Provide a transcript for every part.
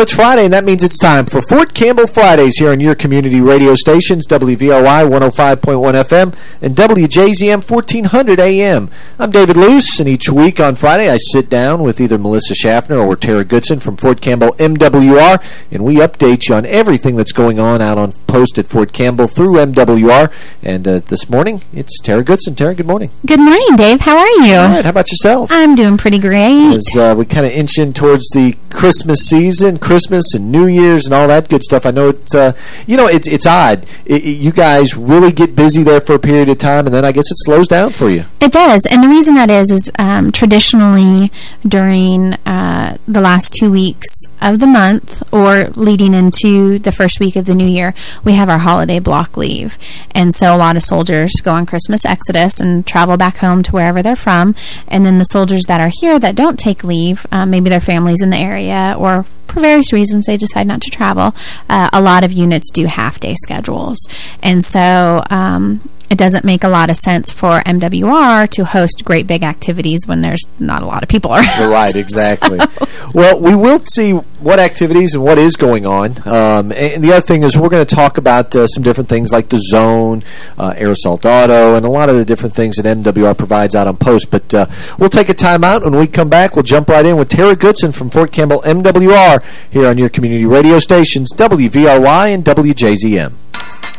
Well, it's Friday, and that means it's time for Fort Campbell Fridays here on your community radio stations, WVRY 105.1 FM and WJZM 1400 AM. I'm David Luce, and each week on Friday I sit down with either Melissa Schaffner or Tara Goodson from Fort Campbell MWR, and we update you on everything that's going on out on post at Fort Campbell through MWR. And uh, this morning, it's Tara Goodson. Tara, good morning. Good morning, Dave. How are you? All right, how about yourself? I'm doing pretty great. As uh, we kind of inch in towards the Christmas season, Christmas and New Year's and all that good stuff. I know it's, uh, you know, it's it's odd. It, it, you guys really get busy there for a period of time, and then I guess it slows down for you. It does, and the reason that is is um, traditionally during uh, the last two weeks of the month or leading into the first week of the new year, we have our holiday block leave. And so a lot of soldiers go on Christmas exodus and travel back home to wherever they're from. And then the soldiers that are here that don't take leave, uh, maybe their families in the area or for various reasons they decide not to travel. Uh, a lot of units do half-day schedules. And so um, it doesn't make a lot of sense for MWR to host great big activities when there's not a lot of people around. Right, exactly. so. Well, we will see what activities and what is going on. Um, and the other thing is we're going to talk about uh, some different things like the zone, uh, air assault auto, and a lot of the different things that MWR provides out on post. But uh, we'll take a time out. When we come back, we'll jump right in with Tara Goodson from Fort Campbell MWR here on your community radio stations, WVRY and WJZM.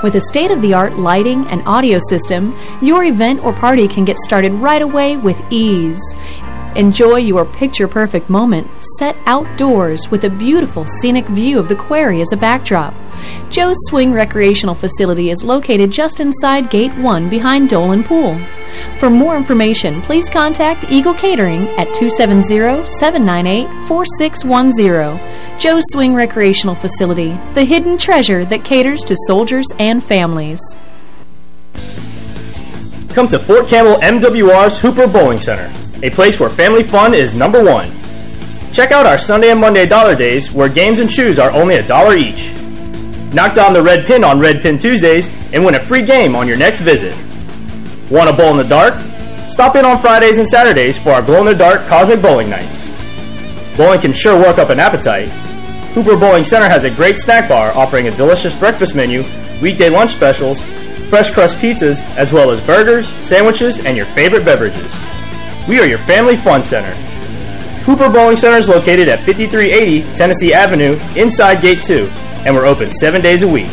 With a state-of-the-art lighting and audio system, your event or party can get started right away with ease. Enjoy your picture-perfect moment set outdoors with a beautiful scenic view of the quarry as a backdrop. Joe's Swing Recreational Facility is located just inside Gate 1 behind Dolan Pool. For more information, please contact Eagle Catering at 270-798-4610. Joe's Swing Recreational Facility, the hidden treasure that caters to soldiers and families. Come to Fort Campbell MWR's Hooper Bowling Center, a place where family fun is number one. Check out our Sunday and Monday dollar days where games and shoes are only a dollar each. Knock down the red pin on Red Pin Tuesdays and win a free game on your next visit. Want a bowl in the dark? Stop in on Fridays and Saturdays for our glow in the dark cosmic bowling nights. Bowling can sure work up an appetite. Hooper Bowling Center has a great snack bar offering a delicious breakfast menu, weekday lunch specials, fresh crust pizzas, as well as burgers, sandwiches, and your favorite beverages. We are your family fun center. Hooper Bowling Center is located at 5380 Tennessee Avenue, inside Gate 2, and we're open seven days a week.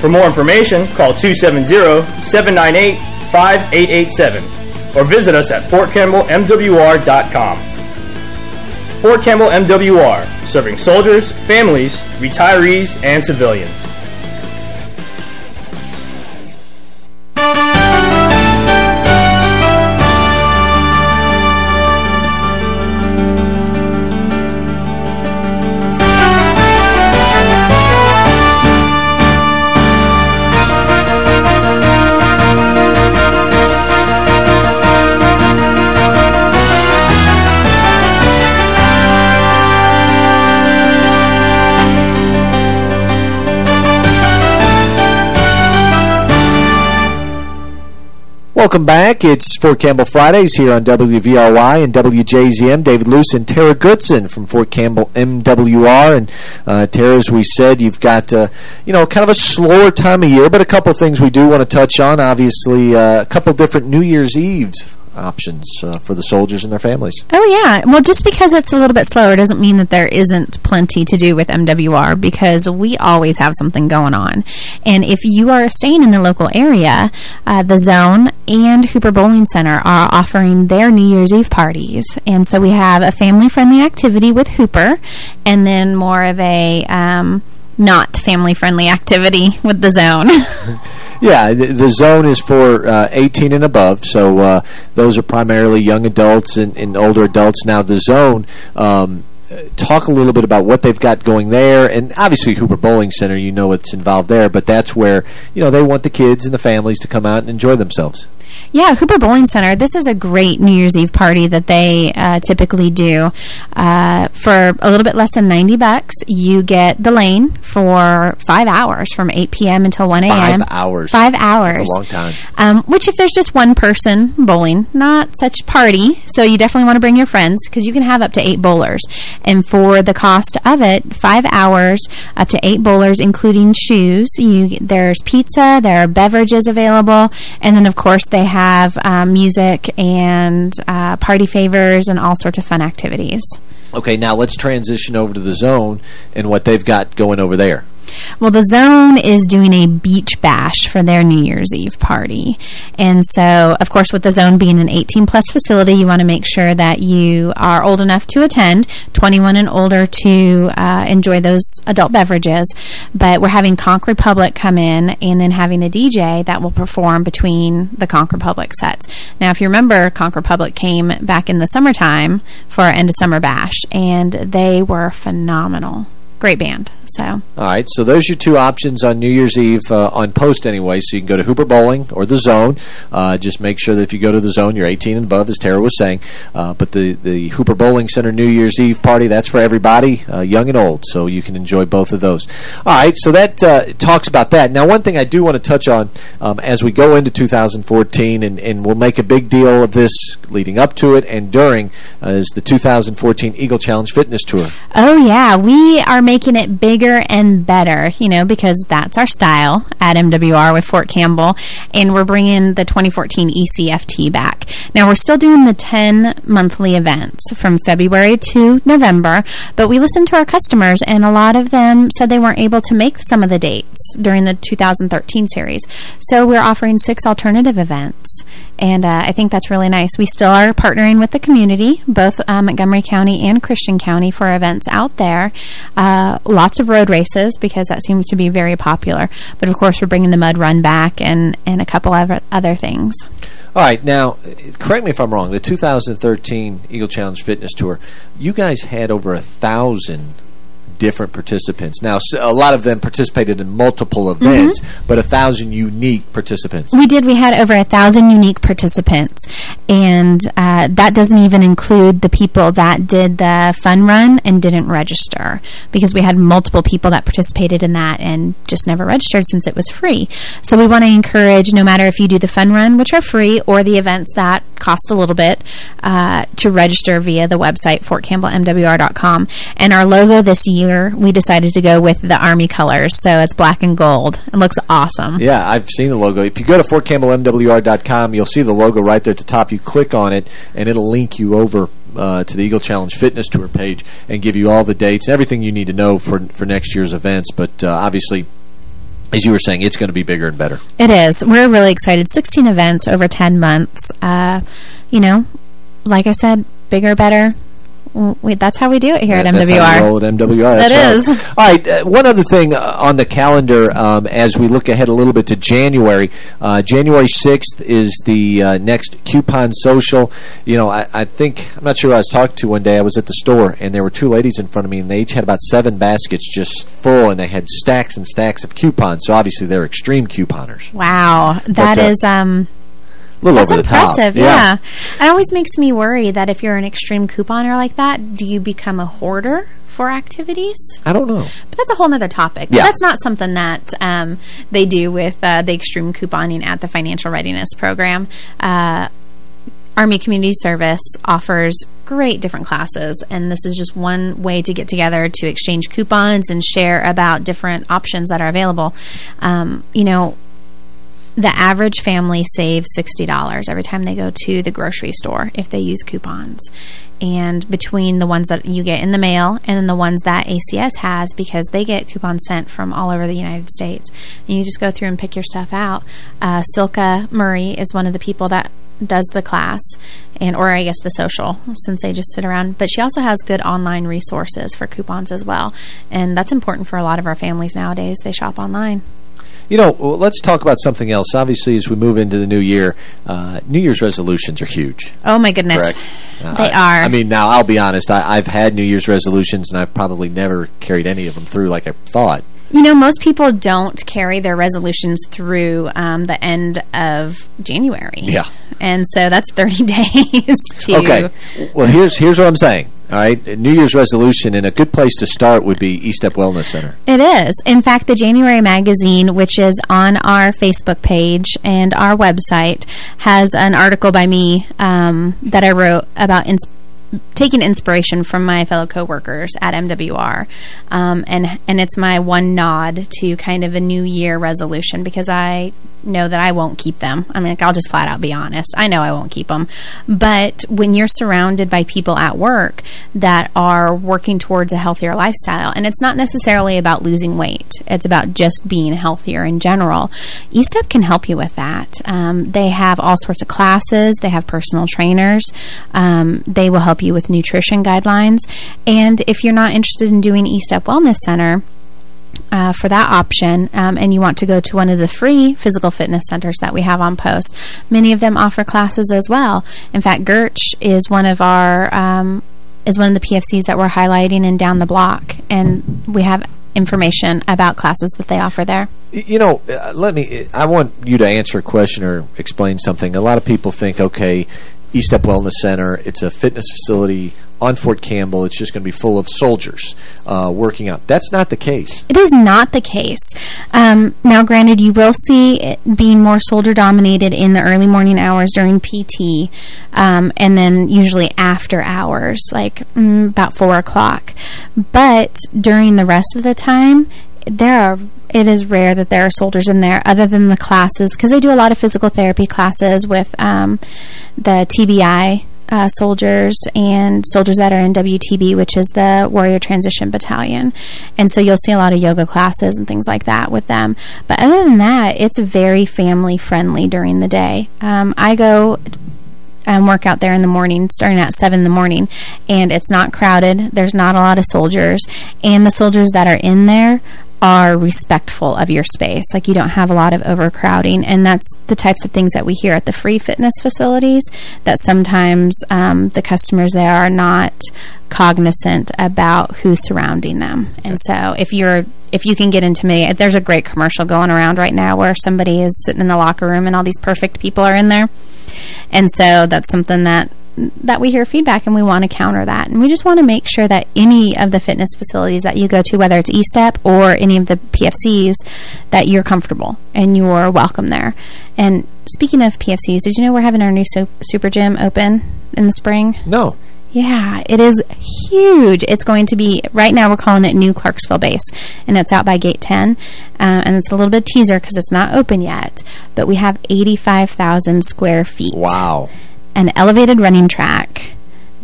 For more information, call 270-798-5887 or visit us at fortcampbellmwr.com. Fort Campbell MWR, serving soldiers, families, retirees, and civilians. Welcome back. It's Fort Campbell Fridays here on WVRY and WJZM. David Luce and Tara Goodson from Fort Campbell MWR. And uh, Tara, as we said, you've got, uh, you know, kind of a slower time of year, but a couple things we do want to touch on. Obviously, uh, a couple different New Year's Eves options uh, for the soldiers and their families. Oh, yeah. Well, just because it's a little bit slower doesn't mean that there isn't plenty to do with MWR because we always have something going on. And if you are staying in the local area, uh, the Zone and Hooper Bowling Center are offering their New Year's Eve parties. And so we have a family-friendly activity with Hooper and then more of a... Um, not family-friendly activity with the zone. yeah, the, the, zone is for uh, 18 and above, so uh, those are primarily young adults and, and older adults. Now, the zone... Um, talk a little bit about what they've got going there. And obviously Hooper Bowling Center, you know what's involved there, but that's where, you know, they want the kids and the families to come out and enjoy themselves. Yeah, Hooper Bowling Center. This is a great New Year's Eve party that they uh, typically do. Uh, for a little bit less than 90 bucks, you get the lane for five hours from 8 p.m. until 1 a.m. Five hours. Five hours. That's a long time. Um, which if there's just one person bowling, not such party. So you definitely want to bring your friends because you can have up to eight bowlers. And for the cost of it, five hours, up to eight bowlers, including shoes. You There's pizza, there are beverages available, and then, of course, they have um, music and uh, party favors and all sorts of fun activities. Okay, now let's transition over to the zone and what they've got going over there. Well, the Zone is doing a beach bash for their New Year's Eve party. And so, of course, with the Zone being an 18-plus facility, you want to make sure that you are old enough to attend, 21 and older to uh, enjoy those adult beverages. But we're having Conch Republic come in and then having a DJ that will perform between the Conch Republic sets. Now, if you remember, Conch Republic came back in the summertime for our end of summer bash, and they were phenomenal great band. So all right, so those are your two options on New Year's Eve uh, on post anyway. So you can go to Hooper Bowling or the Zone. Uh, just make sure that if you go to the Zone, you're 18 and above, as Tara was saying. Uh, but the the Hooper Bowling Center New Year's Eve party that's for everybody, uh, young and old. So you can enjoy both of those. All right, so that uh, talks about that. Now, one thing I do want to touch on um, as we go into 2014, and and we'll make a big deal of this leading up to it and during, uh, is the 2014 Eagle Challenge Fitness Tour. Oh yeah, we are making it bigger and better, you know, because that's our style at MWR with Fort Campbell. And we're bringing the 2014 ECFT back. Now, we're still doing the 10 monthly events from February to November, but we listened to our customers, and a lot of them said they weren't able to make some of the dates during the 2013 series. So we're offering six alternative events. And uh, I think that's really nice. We still are partnering with the community, both uh, Montgomery County and Christian County for events out there. Uh, Uh, lots of road races because that seems to be very popular. But of course, we're bringing the mud run back and, and a couple of other things. All right, now, correct me if I'm wrong. The 2013 Eagle Challenge Fitness Tour, you guys had over a thousand different participants. Now, a lot of them participated in multiple events, mm -hmm. but a thousand unique participants. We did. We had over a thousand unique participants, and uh, that doesn't even include the people that did the fun run and didn't register because we had multiple people that participated in that and just never registered since it was free. So we want to encourage, no matter if you do the fun run, which are free, or the events that cost a little bit, uh, to register via the website, fortcampbellmwr.com. And our logo this year, we decided to go with the Army colors, so it's black and gold. It looks awesome. Yeah, I've seen the logo. If you go to fortcampbellmwr.com, you'll see the logo right there at the top. You click on it, and it'll link you over uh, to the Eagle Challenge Fitness Tour page and give you all the dates, everything you need to know for for next year's events. But uh, obviously, as you were saying, it's going to be bigger and better. It is. We're really excited. 16 events over 10 months. Uh, you know, like I said, bigger, better, we, that's how we do it here that, at MWR. That's how we roll at MWR. That's that is. Right. All right. Uh, one other thing uh, on the calendar um, as we look ahead a little bit to January. Uh, January 6th is the uh, next Coupon Social. You know, I, I, think, I'm not sure who I was talking to one day. I was at the store, and there were two ladies in front of me, and they each had about seven baskets just full, and they had stacks and stacks of coupons. So obviously they're extreme couponers. Wow. that but, uh, is um, little That's over the impressive, top. Yeah. yeah. It always makes me worry that if you're an extreme couponer like that, do you become a hoarder for activities? I don't know. But that's a whole other topic. Yeah. That's not something that um, they do with uh, the extreme couponing at the Financial Readiness Program. Uh, Army Community Service offers great different classes, and this is just one way to get together to exchange coupons and share about different options that are available. Um, you know, the average family saves $60 every time they go to the grocery store if they use coupons. And between the ones that you get in the mail and then the ones that ACS has because they get coupons sent from all over the United States. And you just go through and pick your stuff out. Uh, Silka Murray is one of the people that does the class and or I guess the social since they just sit around but she also has good online resources for coupons as well and that's important for a lot of our families nowadays they shop online you know, let's talk about something else. Obviously, as we move into the new year, uh, New Year's resolutions are huge. Oh, my goodness. Correct? Uh, they are. I mean, now, I'll be honest. I, have had New Year's resolutions, and I've probably never carried any of them through like I thought. You know, most people don't carry their resolutions through um, the end of January. Yeah. And so that's 30 days to... Okay. Well, here's here's what I'm saying. All right, New Year's resolution, and a good place to start would be E-Step Wellness Center. It is. In fact, the January magazine, which is on our Facebook page and our website, has an article by me um, that I wrote about taking inspiration from my fellow coworkers at MWR, um, and and it's my one nod to kind of a New Year resolution because I know that I won't keep them. I mean, like, I'll just flat out be honest. I know I won't keep them. But when you're surrounded by people at work that are working towards a healthier lifestyle, and it's not necessarily about losing weight, it's about just being healthier in general, E-Step can help you with that. Um, they have all sorts of classes. They have personal trainers. Um, they will help you with nutrition guidelines. And if you're not interested in doing E-Step Wellness Center, uh, for that option um, and you want to go to one of the free physical fitness centers that we have on post, many of them offer classes as well. In fact, Gertch is one of our um, is one of the PFCs that we're highlighting in Down the Block, and we have information about classes that they offer there. You know, uh, let me. I want you to answer a question or explain something. A lot of people think, okay, E-Step Wellness Center, it's a fitness facility on Fort Campbell, it's just going to be full of soldiers uh, working out. That's not the case. It is not the case. Um, now, granted, you will see it being more soldier-dominated in the early morning hours during PT, um, and then usually after hours, like mm, about 4 o'clock. But during the rest of the time, there are it is rare that there are soldiers in there other than the classes because they do a lot of physical therapy classes with um, the TBI uh, soldiers and soldiers that are in WTB, which is the Warrior Transition Battalion. And so you'll see a lot of yoga classes and things like that with them. But other than that, it's very family-friendly during the day. Um, I go and work out there in the morning, starting at 7 in the morning, and it's not crowded. There's not a lot of soldiers. And the soldiers that are in there are respectful of your space. Like you don't have a lot of overcrowding, and that's the types of things that we hear at the free fitness facilities. That sometimes um, the customers there are not cognizant about who's surrounding them, and so if you're if you can get into me, there's a great commercial going around right now where somebody is sitting in the locker room and all these perfect people are in there, and so that's something that that we hear feedback and we want to counter that. And we just want to make sure that any of the fitness facilities that you go to, whether it's E-Step or any of the PFCs, that you're comfortable and you're welcome there. And speaking of PFCs, did you know we're having our new super gym open in the spring? No. Yeah, it is huge. It's going to be, right now we're calling it New Clarksville Base, and it's out by Gate 10. Uh, and it's a little bit teaser because it's not open yet, but we have 85,000 square feet. Wow an elevated running track,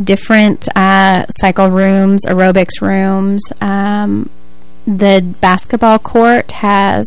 different uh, cycle rooms, aerobics rooms. Um, the basketball court has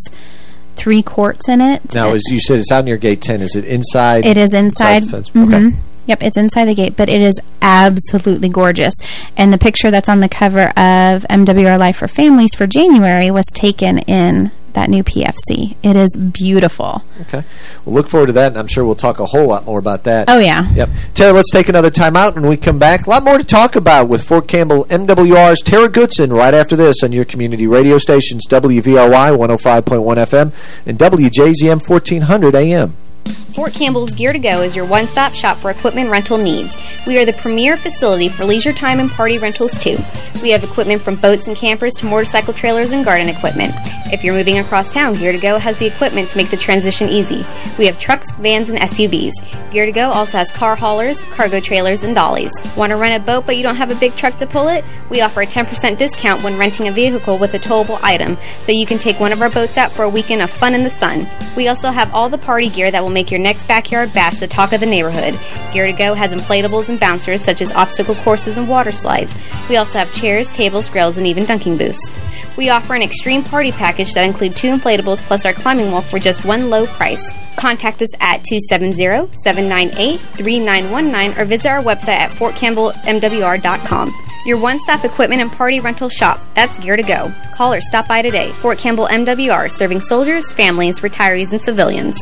three courts in it. Now, as you said, it's out near Gate 10. Is it inside? It is inside. inside mm -hmm. Okay. Yep, it's inside the gate, but it is absolutely gorgeous. And the picture that's on the cover of MWR Life for Families for January was taken in that new PFC. It is beautiful. Okay. We'll look forward to that, and I'm sure we'll talk a whole lot more about that. Oh, yeah. Yep. Tara, let's take another time out, and when we come back, a lot more to talk about with Fort Campbell MWR's Tara Goodson right after this on your community radio stations, WVRY 105.1 FM and WJZM 1400 AM. Fort Campbell's Gear to Go is your one-stop shop for equipment rental needs. We are the premier facility for leisure time and party rentals too. We have equipment from boats and campers to motorcycle trailers and garden equipment. If you're moving across town, Gear to Go has the equipment to make the transition easy. We have trucks, vans, and SUVs. Gear to Go also has car haulers, cargo trailers, and dollies. Want to rent a boat but you don't have a big truck to pull it? We offer a 10% discount when renting a vehicle with a towable item, so you can take one of our boats out for a weekend of fun in the sun. We also have all the party gear that will make your next backyard bash the talk of the neighborhood. Gear to Go has inflatables and bouncers such as obstacle courses and water slides. We also have chairs, tables, grills, and even dunking booths. We offer an extreme party package that includes two inflatables plus our climbing wall for just one low price. Contact us at 270-798-3919 or visit our website at fortcampbellmwr.com. Your one-stop equipment and party rental shop. That's Gear to Go. Call or stop by today. Fort Campbell MWR, serving soldiers, families, retirees, and civilians.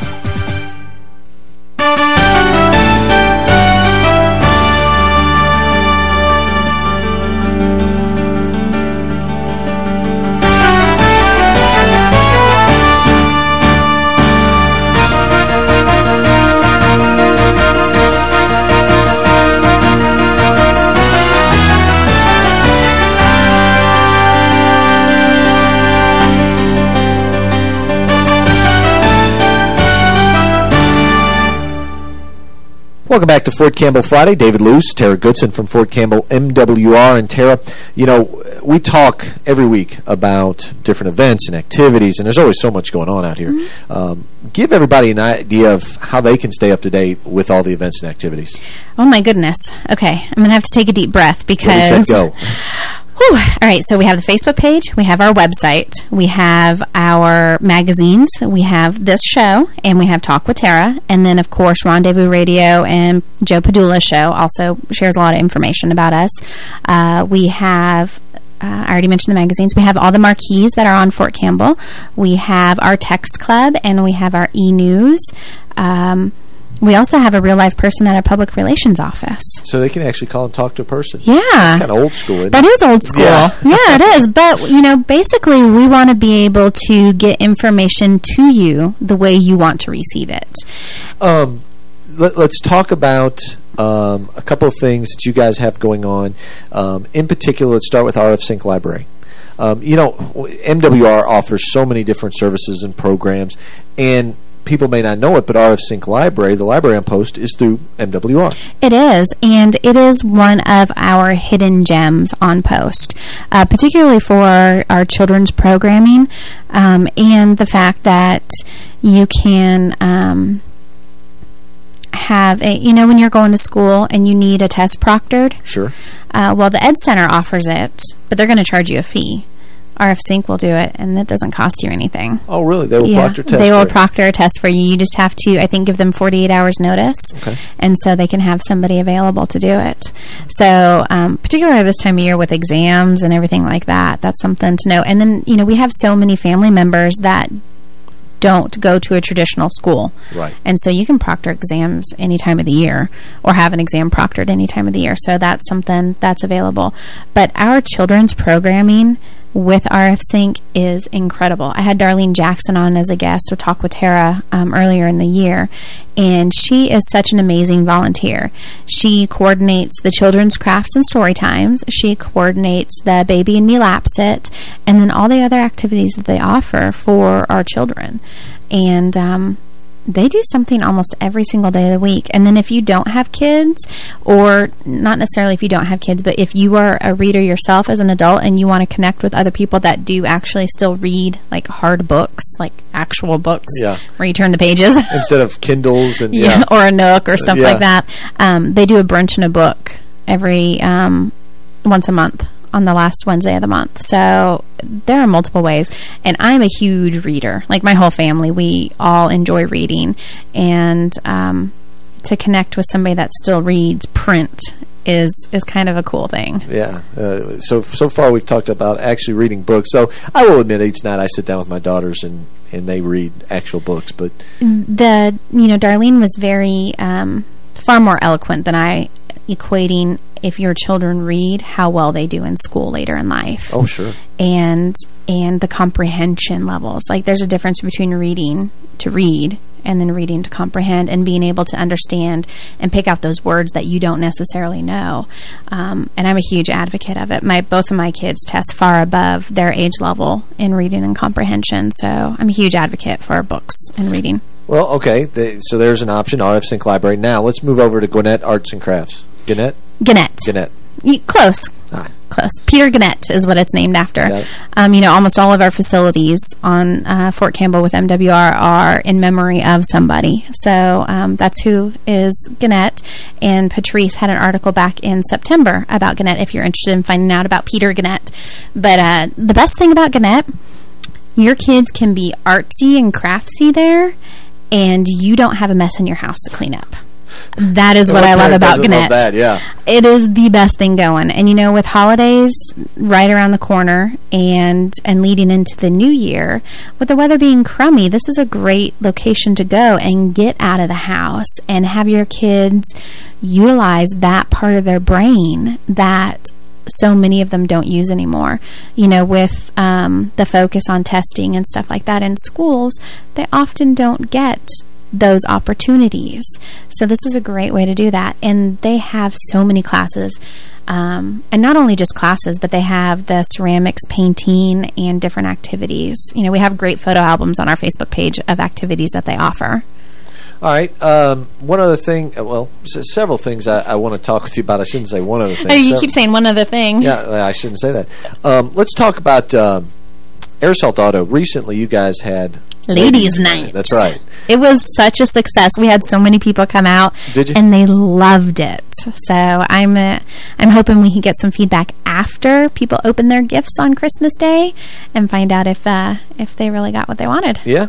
Welcome back to Fort Campbell Friday. David Luce, Tara Goodson from Fort Campbell MWR. And Tara, you know, we talk every week about different events and activities, and there's always so much going on out here. Mm -hmm. um, give everybody an idea of how they can stay up to date with all the events and activities. Oh, my goodness. Okay, I'm going to have to take a deep breath because... Ready, set, go. Whew. All right, so we have the Facebook page, we have our website, we have our magazines, we have this show, and we have Talk with Tara, and then, of course, Rendezvous Radio and Joe Padula show also shares a lot of information about us. Uh, we have uh, I already mentioned the magazines. We have all the marquees that are on Fort Campbell. We have our text club, and we have our e-news. Um, we also have a real life person at a public relations office. So they can actually call and talk to a person. Yeah. That's kind of old school, isn't That it? is old school. Yeah. Yeah. it is. But, you know, basically we want to be able to get information to you the way you want to receive it. Um, let, us talk about um, a couple of things that you guys have going on. Um, in particular, let's start with RF Sink Library. Um, you know, MWR offers so many different services and programs, and people may not know it, but RF Sink Library, the library on post, is through MWR. It is, and it is one of our hidden gems on Post, uh, particularly for our children's programming, um, and the fact that you can um, have a, you know, when you're going to school and you need a test proctored. Sure. Uh, well, the Ed Center offers it, but they're going to charge you a fee. RF Sink will do it, and that doesn't cost you anything. Oh, really? They will yeah, proctor test They will proctor a test for you. You just have to, I think, give them 48 hours notice. Okay. And so they can have somebody available to do it. So, um, particularly this time of year with exams and everything like that, that's something to know. And then, you know, we have so many family members that don't go to a traditional school. Right. And so you can proctor exams any time of the year or have an exam proctored any time of the year. So that's something that's available. But our children's programming with RF Sink is incredible. I had Darlene Jackson on as a guest to talk with Tara um, earlier in the year, and she is such an amazing volunteer. She coordinates the children's crafts and story times. She coordinates the Baby and Me Lapsit, and then all the other activities that they offer for our children. And um, they do something almost every single day of the week. And then if you don't have kids, or not necessarily if you don't have kids, but if you are a reader yourself as an adult and you want to connect with other people that do actually still read like hard books, like actual books, Yeah. where you turn the pages. Instead of Kindles and, yeah, yeah. or a Nook or stuff Yeah. like that. Um, they do a brunch and a book every um, once a month on the last Wednesday of the month. So there are multiple ways. And I'm a huge reader. Like my whole family, we all enjoy reading. And um, to connect with somebody that still reads print is is kind of a cool thing. Yeah. Uh, so so far we've talked about actually reading books. So I will admit each night I sit down with my daughters and and they read actual books. But the you know Darlene was very um, far more eloquent than I equating if your children read how well they do in school later in life oh sure, and and the comprehension levels like there's a difference between reading to read and then reading to comprehend and being able to understand and pick out those words that you don't necessarily know um, and I'm a huge advocate of it my both of my kids test far above their age level in reading and comprehension so I'm a huge advocate for books and reading Well, okay. The, so there's an option, RF Sink Library. Now let's move over to Gwinnett Arts and Crafts. Gwinnett? Gannett Gwinnett. You, close. Ah. Close. Peter Gannett is what it's named after. It. Um, you know, almost all of our facilities on uh, Fort Campbell with MWR are in memory of somebody. So um, that's who is Gannett. And Patrice had an article back in September about Gannett if you're interested in finding out about Peter Gannett. But uh, the best thing about Gannett, your kids can be artsy and craftsy there, and you don't have a mess in your house to clean up. That is what I love about doesn't love Gannett. that, yeah. It is the best thing going. And you know, with holidays right around the corner and and leading into the new year, with the weather being crummy, this is a great location to go and get out of the house and have your kids utilize that part of their brain that so many of them don't use anymore. You know, with um, the focus on testing and stuff like that in schools, they often don't get those opportunities. So this is a great way to do that. And they have so many classes. Um, and not only just classes, but they have the ceramics painting and different activities. You know, we have great photo albums on our Facebook page of activities that they offer. All right. Um, one other thing, uh, well, several things I, I want to talk with you about. I shouldn't say one other thing. Oh, you keep saying one other thing. Yeah, uh, I shouldn't say that. Um, let's talk about um, Air Assault Auto. Recently, you guys had Ladies' Night. That's right. It was such a success. We had so many people come out, and they loved it. So I'm uh, I'm hoping we can get some feedback after people open their gifts on Christmas Day and find out if uh, if they really got what they wanted. Yeah.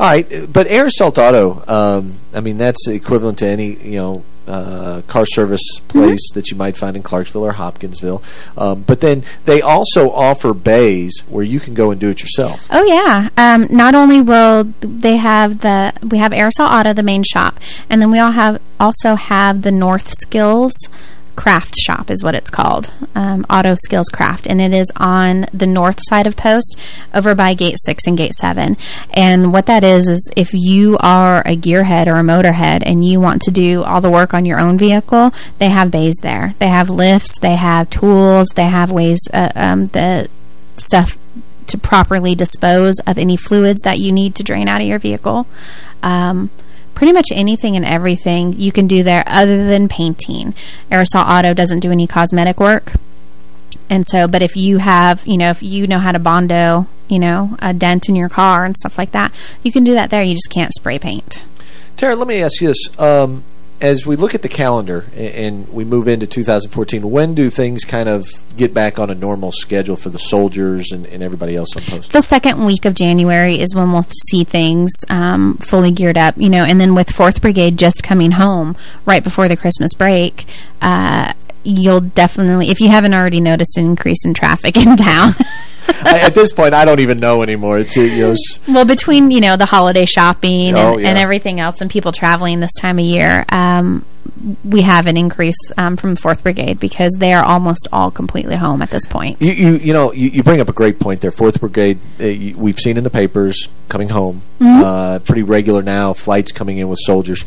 All right, but Air Assault Auto, um, I mean, that's equivalent to any, you know, uh, car service place that you might find in Clarksville or Hopkinsville. Um, but then they also offer bays where you can go and do it yourself. Oh yeah. Um, not only will they have the we have Air Assault Auto, the main shop, and then we all have also have the North Skills craft shop is what it's called um, auto skills craft and it is on the north side of post over by gate 6 and gate 7 and what that is is if you are a gearhead or a motorhead and you want to do all the work on your own vehicle they have bays there. They have lifts they have tools they have ways uh, um, the stuff to properly dispose of any fluids that you need to drain out of your vehicle. Um, pretty much anything and everything you can do there other than painting. Air Assault Auto doesn't do any cosmetic work. And so, but if you have, you know, if you know how to Bondo, you know, a dent in your car and stuff like that, you can do that there. You just can't spray paint. Tara, let me ask you this. Um, as we look at the calendar and we move into 2014, when do things kind of get back on a normal schedule for the soldiers and, and everybody else on post? The second week of January is when we'll see things um, fully geared up, you know, and then with 4th Brigade just coming home right before the Christmas break, uh, you'll definitely, if you haven't already noticed an increase in traffic in town... I, at this point, I don't even know anymore. It's, you know, well, between, you know, the holiday shopping Oh, and, yeah. and everything else and people traveling this time of year, um, we have an increase um, from 4th Brigade because they are almost all completely home at this point. You, you, you know, you, you bring up a great point there. Fourth Brigade, uh, you, we've seen in the papers coming home, Mhm. uh, pretty regular now. Flights coming in with soldiers.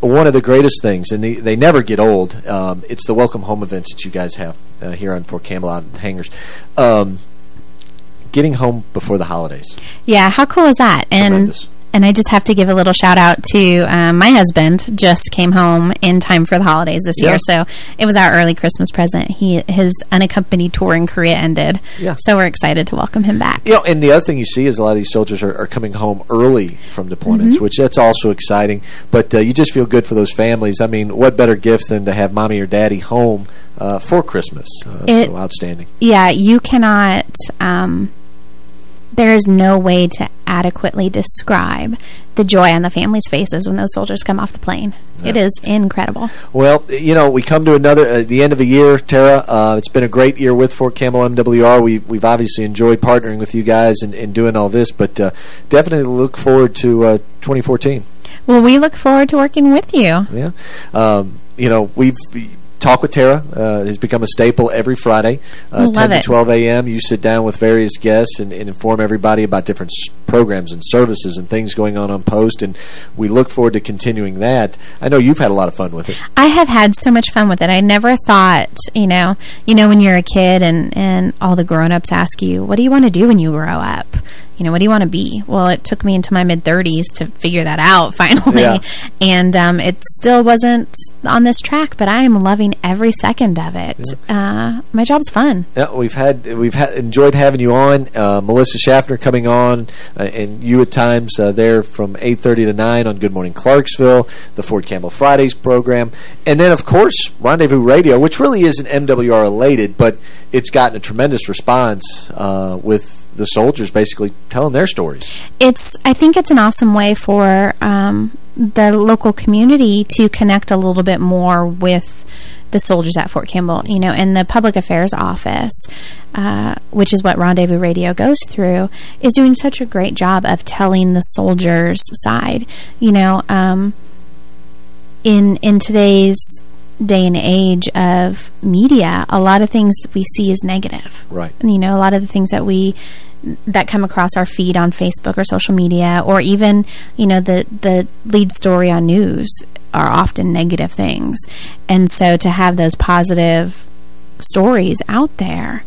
One of the greatest things, and they, they never get old. Um, it's the welcome home events that you guys have uh, here on Fort in Hangars. Um, getting home before the holidays. Yeah, how cool is that? And Tremendous. and I just have to give a little shout out to um, my husband. Just came home in time for the holidays this Yeah. year, so it was our early Christmas present. He his unaccompanied tour in Korea ended, Yeah. so we're excited to welcome him back. You know, and the other thing you see is a lot of these soldiers are, are coming home early from deployments, Mhm. which that's also exciting. But uh, you just feel good for those families. I mean, what better gift than to have mommy or daddy home uh, for Christmas? Uh, It- so outstanding. Yeah, you cannot. Um, there is no way to adequately describe the joy on the family's faces when those soldiers come off the plane. It is incredible. Well, you know, we come to another uh, the end of a year, Tara. Uh, it's been a great year with Fort Campbell MWR. We, we've obviously enjoyed partnering with you guys and, and doing all this, but uh, definitely look forward to uh, 2014. Well, we look forward to working with you. Yeah. Um, you know, we've... Talk with Tara uh, has become a staple every Friday, uh, Love 10 to 12 a.m. You sit down with various guests and, and inform everybody about different s- programs and services and things going on on post, and we look forward to continuing that. I know you've had a lot of fun with it. I have had so much fun with it. I never thought, you know, you know, when you're a kid and, and all the grown-ups ask you, what do you want to do when you grow up? You know, what do you want to be? Well, it took me into my mid-30s to figure that out finally. Yeah. And um, it still wasn't on this track, but I am loving every second of it. Uh, my job's fun. Yeah, we've had we've ha enjoyed having you on. Uh, Melissa Schaffner coming on, uh, and you at times uh, there from 8:30 to 9 on Good Morning Clarksville, the Fort Campbell Fridays program, and then of course Rendezvous Radio, which really isn't MWR related, but it's gotten a tremendous response uh, with the soldiers basically telling their stories. it's I think it's an awesome way for um, the local community to connect a little bit more with the soldiers at Fort Campbell, you know, and the public affairs office, uh, which is what Rendezvous Radio goes through, is doing such a great job of telling the soldiers' side. You know, um, in in today's day and age of media, a lot of things that we see is negative. Right. And, You know, a lot of the things that we that come across our feed on Facebook or social media or even, you know, the the lead story on news are often negative things. And so to have those positive stories out there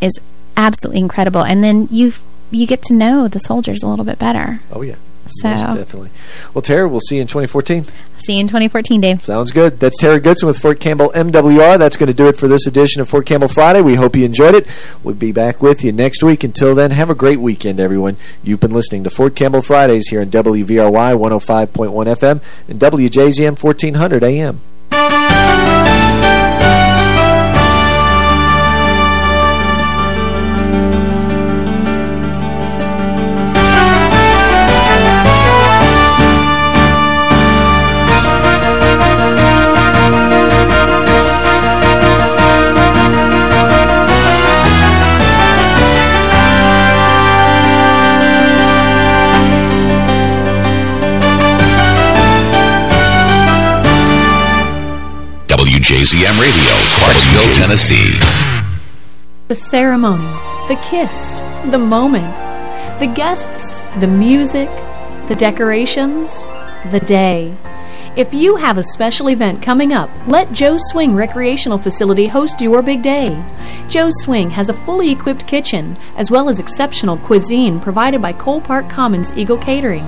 is absolutely incredible. And then you you get to know the soldiers a little bit better. Oh yeah, So most definitely. Well, Tara, we'll see you in 2014. see you in 2014, Dave. Sounds good. That's Tara Goodson with Fort Campbell MWR. That's going to do it for this edition of Fort Campbell Friday. We hope you enjoyed it. We'll be back with you next week. Until then, have a great weekend, everyone. You've been listening to Fort Campbell Fridays here on WVRY 105.1 FM and WJZM 1400 AM. WJZM Radio, Clarksville, Tennessee. The ceremony, the kiss, the moment, the guests, the music, the decorations, the day. If you have a special event coming up, let Joe Swing Recreational Facility host your big day. Joe Swing has a fully equipped kitchen, as well as exceptional cuisine provided by Cole Park Commons Eagle Catering.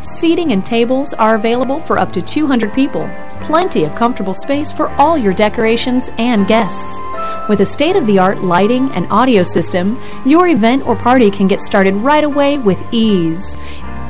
Seating and tables are available for up to 200 people. Plenty of comfortable space for all your decorations and guests. With a state-of-the-art lighting and audio system, your event or party can get started right away with ease.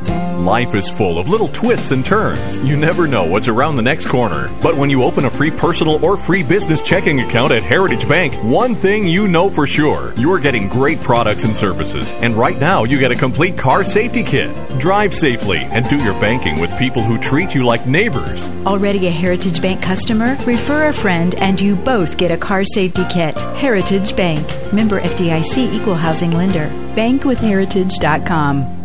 Life is full of little twists and turns. You never know what's around the next corner. But when you open a free personal or free business checking account at Heritage Bank, one thing you know for sure you're getting great products and services. And right now, you get a complete car safety kit. Drive safely and do your banking with people who treat you like neighbors. Already a Heritage Bank customer? Refer a friend and you both get a car safety kit. Heritage Bank. Member FDIC Equal Housing Lender. Bankwithheritage.com.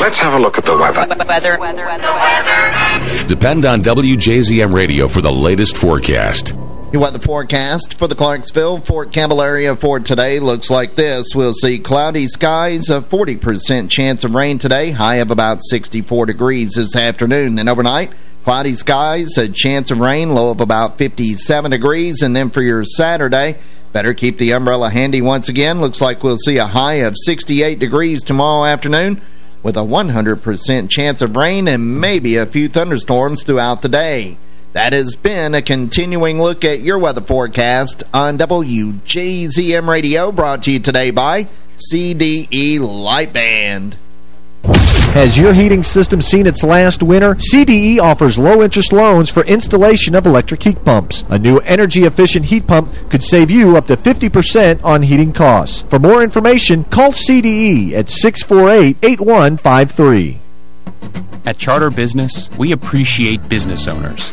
Let's have a look at the weather. Weather. weather, weather. Depend on WJZM Radio for the latest forecast. Your weather forecast for the Clarksville, Fort Campbell area for today looks like this. We'll see cloudy skies, a 40% chance of rain today, high of about 64 degrees this afternoon. Then overnight, cloudy skies, a chance of rain, low of about 57 degrees. And then for your Saturday, better keep the umbrella handy once again. Looks like we'll see a high of 68 degrees tomorrow afternoon with a 100% chance of rain and maybe a few thunderstorms throughout the day. That has been a continuing look at your weather forecast on WJZM Radio, brought to you today by CDE Lightband. Has your heating system seen its last winter? CDE offers low-interest loans for installation of electric heat pumps. A new energy-efficient heat pump could save you up to 50% on heating costs. For more information, call CDE at 648-8153. At Charter Business, we appreciate business owners.